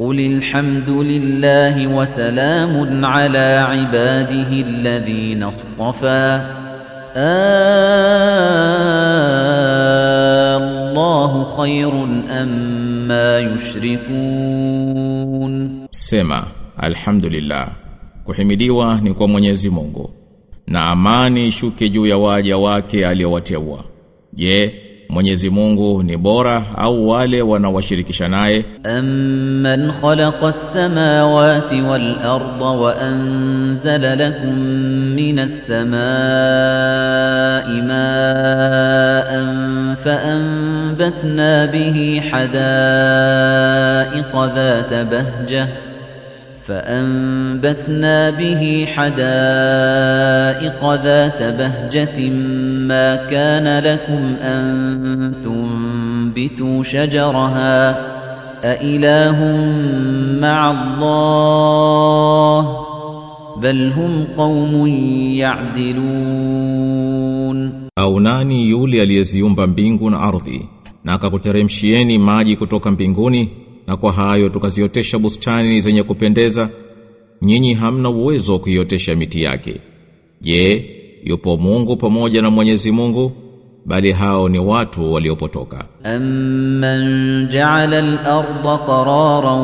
قل الحمد لله وسلام على عباده الذين اصطفى الله خير أما يشركون Sema alhamdulillah kuhimidiwa ni kwa Mwenyezi Mungu na amani ishuke juu ya waja wake aliowateua je Mwenyezi Mungu ni bora au wale wanawashirikisha naye أمن خلق السماوات والأرض وأنزل لكم من السماء ماء فأنبتنا به حدائق ذات بهجة فأنبتنا به حدائق ذات بهجة ما كان لكم أن تنبتوا شجرها. أإله مع الله؟ بل هم قوم يعدلون. أو ناني يولي اليزيوم بمبينغون أرضي ناكا كترمشيني ماجي كتوكا مبينغوني na kwa hayo tukaziotesha bustani zenye kupendeza nyinyi hamna uwezo wa kuiotesha miti yake. Je yupo Mungu pamoja na Mwenyezi Mungu? Bali hao ni watu waliopotoka. Amman ja'ala al-ardha qararan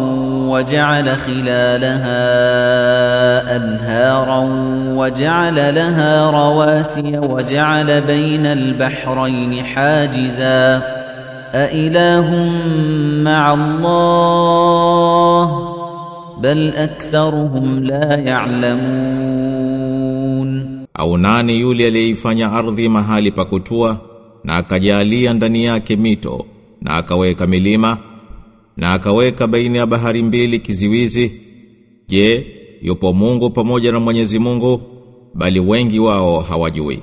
wa ja'ala khilalaha anharan wa ja'ala laha rawasiya wa ja'ala bayna al-bahrayni hajizan. أإله مع الله بل أكثرهم لا يعلمون au nani yule aliyeifanya ardhi mahali pa kutua na akajalia ndani yake mito na akaweka milima na akaweka baina ya bahari mbili kiziwizi je yupo Mungu pamoja na Mwenyezi Mungu bali wengi wao hawajui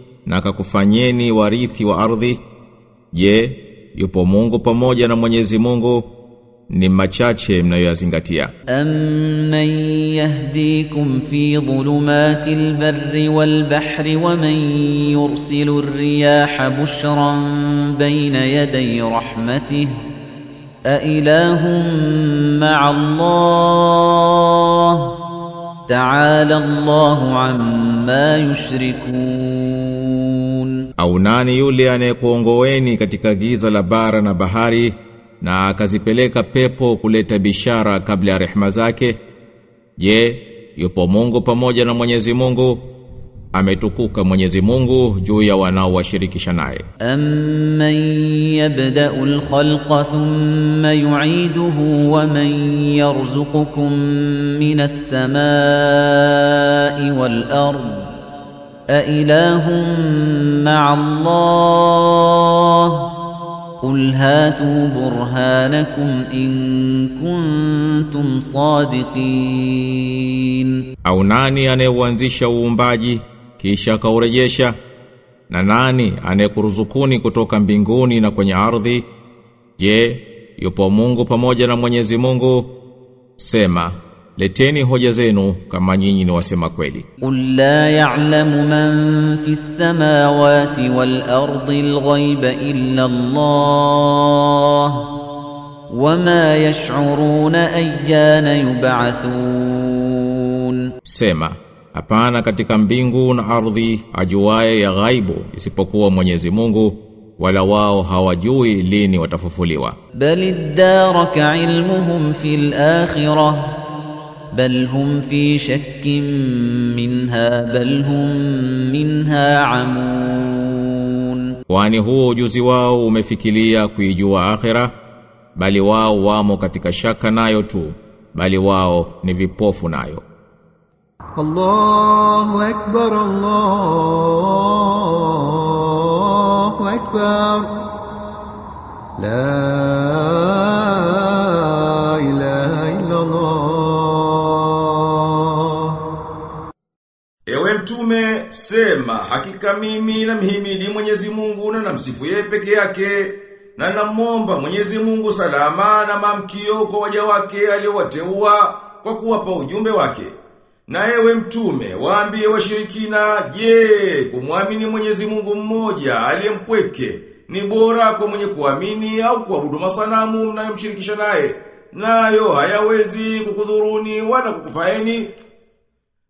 na akakufanyeni warithi wa ardhi. Je yupo Mungu pamoja na Mwenyezi Mungu? Ni machache mnayoyazingatia. Amman yahdikum fi dhulumatil barri wal bahri wa man yursilu ar-riyaha bushran bayna yaday rahmatihi? A ilahum ma'allah Ta'ala Allahu amma yushrikun. Au nani yule anayekuongoeni katika giza la bara na bahari na akazipeleka pepo kuleta bishara kabla ya rehema zake? Je, yupo Mungu pamoja na Mwenyezi Mungu? ametukuka Mwenyezi Mungu juu ya wanaowashirikisha naye. Amman yabda'u al-khalqa thumma yu'iduhu wa man yarzuqukum minas samai wal ard a ilahum ma'a Allah Qul hatu burhanakum in kuntum sadiqin. Au nani anayeuanzisha uumbaji kisha akaurejesha na nani anayekuruzukuni kutoka mbinguni na kwenye ardhi? Je yupo Mungu pamoja na Mwenyezi Mungu? Sema leteni hoja zenu kama nyinyi ni wasema kweli. La ya'lamu man fi samawati wal ardi al ghaiba illa Allah wama yash'uruna ayyana yub'athun. Sema Hapana katika mbingu na ardhi ajuaye ya ghaibu isipokuwa Mwenyezi Mungu wala wao hawajui lini watafufuliwa. Bal iddaraka ilmuhum fil akhirah bal hum fi shakkin minha bal hum minha amun. Kwani huo ujuzi wao umefikilia kuijua akhira bali wao wamo katika shaka nayo tu bali wao ni vipofu nayo. الله أكبر الله أكبر لا إله إلا الله mtume, sema hakika mimi na mhimidi Mwenyezi Mungu na namsifu yeye peke yake na namwomba Mwenyezi Mungu salama na mamkio kwa waja wake aliowateua kwa kuwapa ujumbe wake. Na ewe mtume, waambie washirikina, je, kumwamini Mwenyezi Mungu mmoja aliyempweke ni bora kwa mwenye kuamini au kuabudu masanamu mnayomshirikisha naye? Nayo hayawezi kukudhuruni wala kukufaeni.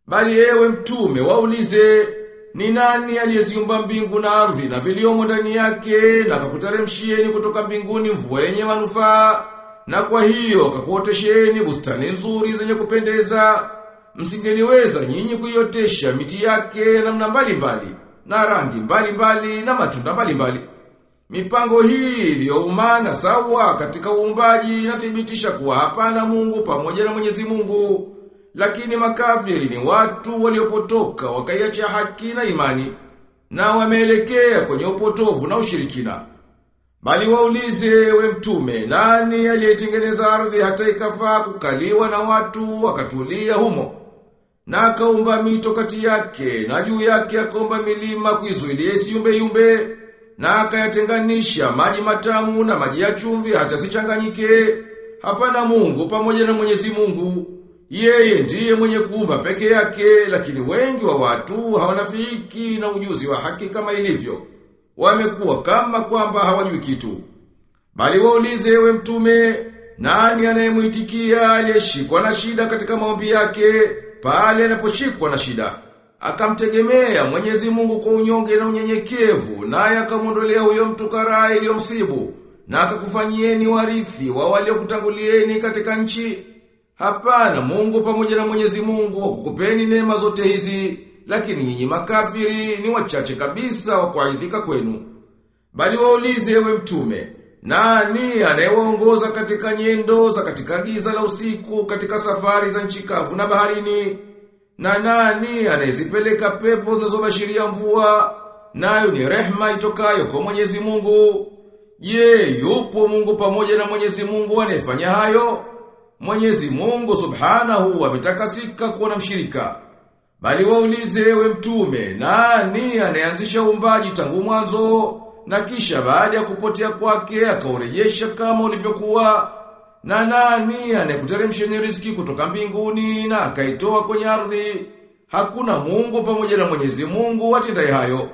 Bali ewe mtume, waulize, ni nani aliyeziumba mbingu na ardhi na viliomo ndani yake na kakuteremshieni kutoka mbinguni mvua yenye manufaa na kwa hiyo kakuotesheni bustani nzuri zenye kupendeza msingeliweza nyinyi kuiotesha miti yake namna mbalimbali na rangi mbalimbali na matunda mbalimbali mipango hii iliyoumana sawa katika uumbaji inathibitisha kuwa hapana Mungu pamoja na Mwenyezi Mungu lakini makafiri ni watu waliopotoka wakaiacha haki na imani na wameelekea kwenye upotovu na ushirikina. Bali waulize we mtume, nani aliyetengeneza ardhi hata ikafaa kukaliwa na watu wakatulia humo? Na akaumba mito kati yake, na juu yake akaumba milima kuizuilia isiumbe yumbe, na akayatenganisha maji matamu na maji ya chumvi hata sichanganyike. Hapana Mungu pamoja na Mwenyezi Mungu. Yeye ndiye mwenye kuumba peke yake, lakini wengi wa watu hawanafiki na ujuzi wa haki kama ilivyo. Wamekuwa kama kwamba hawajui kitu. Bali waulize we mtume, nani anayemuitikia aliyeshikwa na shida katika maombi yake, pale anaposhikwa na shida. Akamtegemea Mwenyezi Mungu kwa unyonge na unyenyekevu, naye akamwondolea huyo mtu karaa iliyomsibu, na akakufanyieni warithi wa waliokutangulieni katika nchi. Hapana Mungu pamoja na Mwenyezi Mungu kukupeni neema zote hizi, lakini nyinyi makafiri ni wachache kabisa wa kuaidhika kwenu. Bali waulize ewe mtume, nani anayewaongoza katika nyendo za katika giza la usiku katika safari za nchi kavu na baharini? Na nani anayezipeleka pepo zinazobashiria mvua? Nayo ni rehma itokayo kwa Mwenyezi Mungu. Je, yupo Mungu pamoja na Mwenyezi Mungu anayefanya hayo? Mwenyezi Mungu Subhanahu ametakasika kuwa na mshirika. Bali waulize ewe mtume, nani anayeanzisha uumbaji tangu mwanzo na kisha baada ya kupotea kwake akaurejesha kama ulivyokuwa? Na nani anayekuteremsheni riziki kutoka mbinguni na akaitoa kwenye ardhi? Hakuna Mungu pamoja na Mwenyezi Mungu watendaye hayo.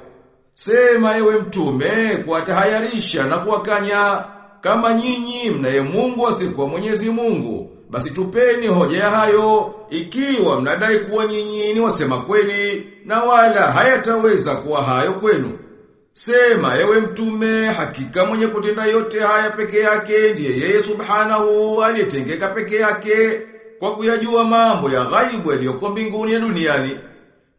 Sema ewe mtume kuwatahayarisha na kuwakanya kama nyinyi mnaye Mungu asikuwa Mwenyezi Mungu basi tupeni hoja ya hayo ikiwa mnadai kuwa nyinyi ni wasema kweli na wala hayataweza kuwa hayo kwenu. Sema ewe mtume hakika mwenye kutenda yote haya peke yake ndiye yeye subhanahu aliyetengeka peke yake kwa kuyajua mambo ya ghaibu yaliyoko mbinguni na duniani.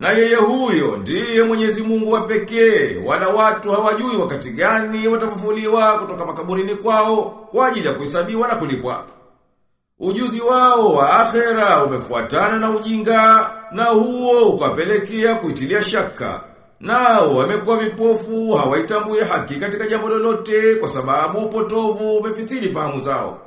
Na yeye huyo ndiye Mwenyezi Mungu wa pekee, wala watu hawajui wakati gani watafufuliwa kutoka makaburini kwao kwa ajili ya kuhesabiwa na kulipwa. Ujuzi wao wa akhera umefuatana na ujinga na huo ukapelekea kuitilia shaka. Nao wamekuwa vipofu hawaitambui haki katika jambo lolote kwa sababu upotovu umefitili fahamu zao.